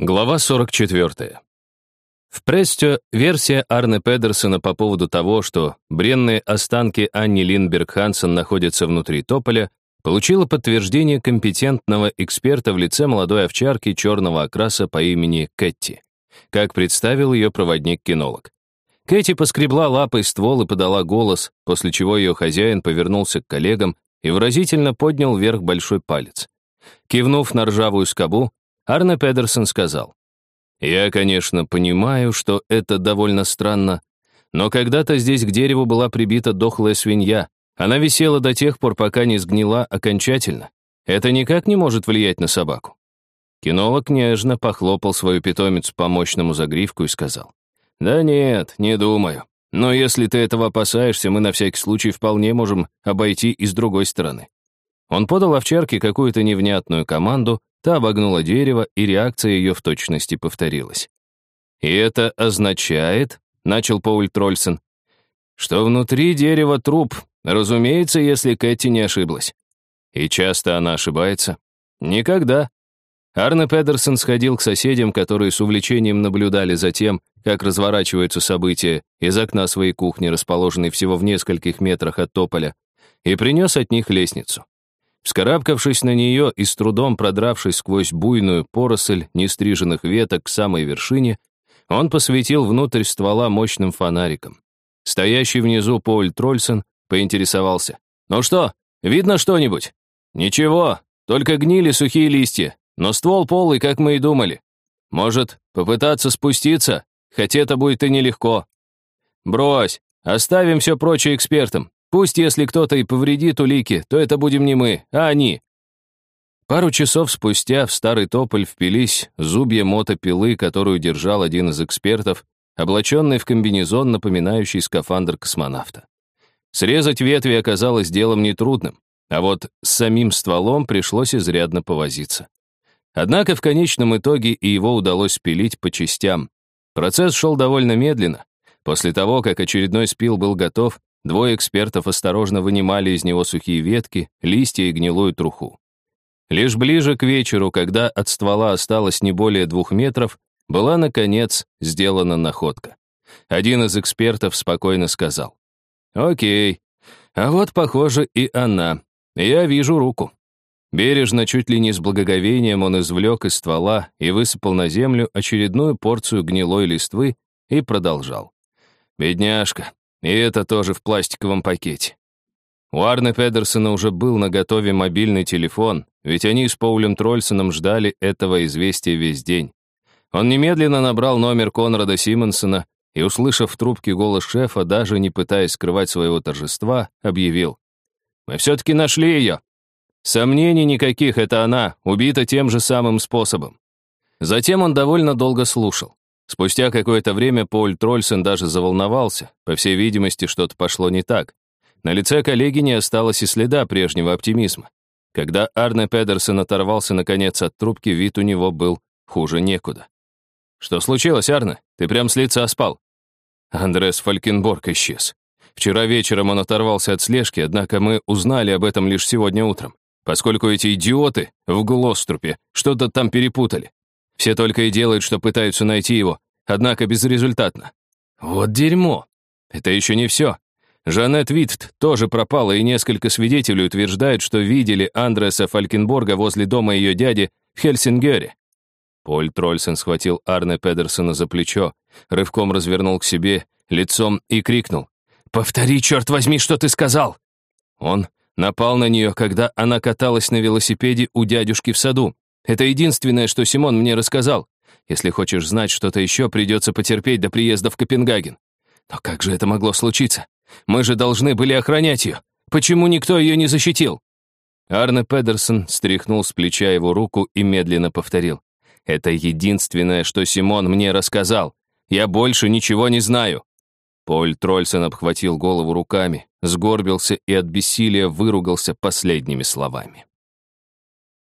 Глава 44. В Престе версия Арне Педерсона по поводу того, что бренные останки Анни Линдберг Хансен находятся внутри тополя, получила подтверждение компетентного эксперта в лице молодой овчарки черного окраса по имени Кэтти, как представил ее проводник-кинолог. Кэти поскребла лапой ствол и подала голос, после чего ее хозяин повернулся к коллегам и выразительно поднял вверх большой палец. Кивнув на ржавую скобу, Арне Педерсон сказал, «Я, конечно, понимаю, что это довольно странно, но когда-то здесь к дереву была прибита дохлая свинья. Она висела до тех пор, пока не сгнила окончательно. Это никак не может влиять на собаку». Кинолог нежно похлопал свою питомицу по мощному загривку и сказал, «Да нет, не думаю. Но если ты этого опасаешься, мы на всякий случай вполне можем обойти и с другой стороны». Он подал овчарке какую-то невнятную команду, Та обогнула дерево, и реакция ее в точности повторилась. «И это означает, — начал Пауль Трольсон, — что внутри дерева труп, разумеется, если Кэти не ошиблась. И часто она ошибается? Никогда. Арне Педерсон сходил к соседям, которые с увлечением наблюдали за тем, как разворачиваются события из окна своей кухни, расположенной всего в нескольких метрах от тополя, и принес от них лестницу. Вскарабкавшись на нее и с трудом продравшись сквозь буйную поросль нестриженных веток к самой вершине, он посветил внутрь ствола мощным фонариком. Стоящий внизу Поль Трольсон поинтересовался. «Ну что, видно что-нибудь?» «Ничего, только гнили сухие листья, но ствол полый, как мы и думали. Может, попытаться спуститься, хотя это будет и нелегко. Брось, оставим все прочее экспертам. Пусть, если кто-то и повредит улики, то это будем не мы, а они. Пару часов спустя в старый тополь впились зубья мотопилы, которую держал один из экспертов, облаченный в комбинезон, напоминающий скафандр космонавта. Срезать ветви оказалось делом нетрудным, а вот с самим стволом пришлось изрядно повозиться. Однако в конечном итоге и его удалось спилить по частям. Процесс шел довольно медленно. После того, как очередной спил был готов, Двое экспертов осторожно вынимали из него сухие ветки, листья и гнилую труху. Лишь ближе к вечеру, когда от ствола осталось не более двух метров, была, наконец, сделана находка. Один из экспертов спокойно сказал. «Окей, а вот, похоже, и она. Я вижу руку». Бережно, чуть ли не с благоговением, он извлек из ствола и высыпал на землю очередную порцию гнилой листвы и продолжал. «Бедняжка, и это тоже в пластиковом пакете. У Арне Педерсона уже был наготове мобильный телефон, ведь они с Поулем Трольсоном ждали этого известия весь день. Он немедленно набрал номер Конрада Симонсона и, услышав в трубке голос шефа, даже не пытаясь скрывать своего торжества, объявил. «Мы все-таки нашли ее. Сомнений никаких, это она, убита тем же самым способом». Затем он довольно долго слушал. Спустя какое-то время Поль Трольсен даже заволновался. По всей видимости, что-то пошло не так. На лице коллеги не осталось и следа прежнего оптимизма. Когда Арне Педерсон оторвался наконец от трубки, вид у него был хуже некуда. «Что случилось, Арне? Ты прям с лица спал?» Андрес Фалькенборг исчез. Вчера вечером он оторвался от слежки, однако мы узнали об этом лишь сегодня утром, поскольку эти идиоты в Глострупе что-то там перепутали. Все только и делают, что пытаются найти его, однако безрезультатно. Вот дерьмо. Это еще не все. Жанет Витт тоже пропала, и несколько свидетелей утверждают, что видели Андреса Фалькенборга возле дома ее дяди в Хельсингере. Поль Трольсен схватил Арне Педерсона за плечо, рывком развернул к себе лицом и крикнул. «Повтори, черт возьми, что ты сказал!» Он напал на нее, когда она каталась на велосипеде у дядюшки в саду. Это единственное, что Симон мне рассказал. Если хочешь знать что-то еще, придется потерпеть до приезда в Копенгаген. Но как же это могло случиться? Мы же должны были охранять ее. Почему никто ее не защитил?» Арне Педерсон стряхнул с плеча его руку и медленно повторил. «Это единственное, что Симон мне рассказал. Я больше ничего не знаю». Поль Трольсон обхватил голову руками, сгорбился и от бессилия выругался последними словами.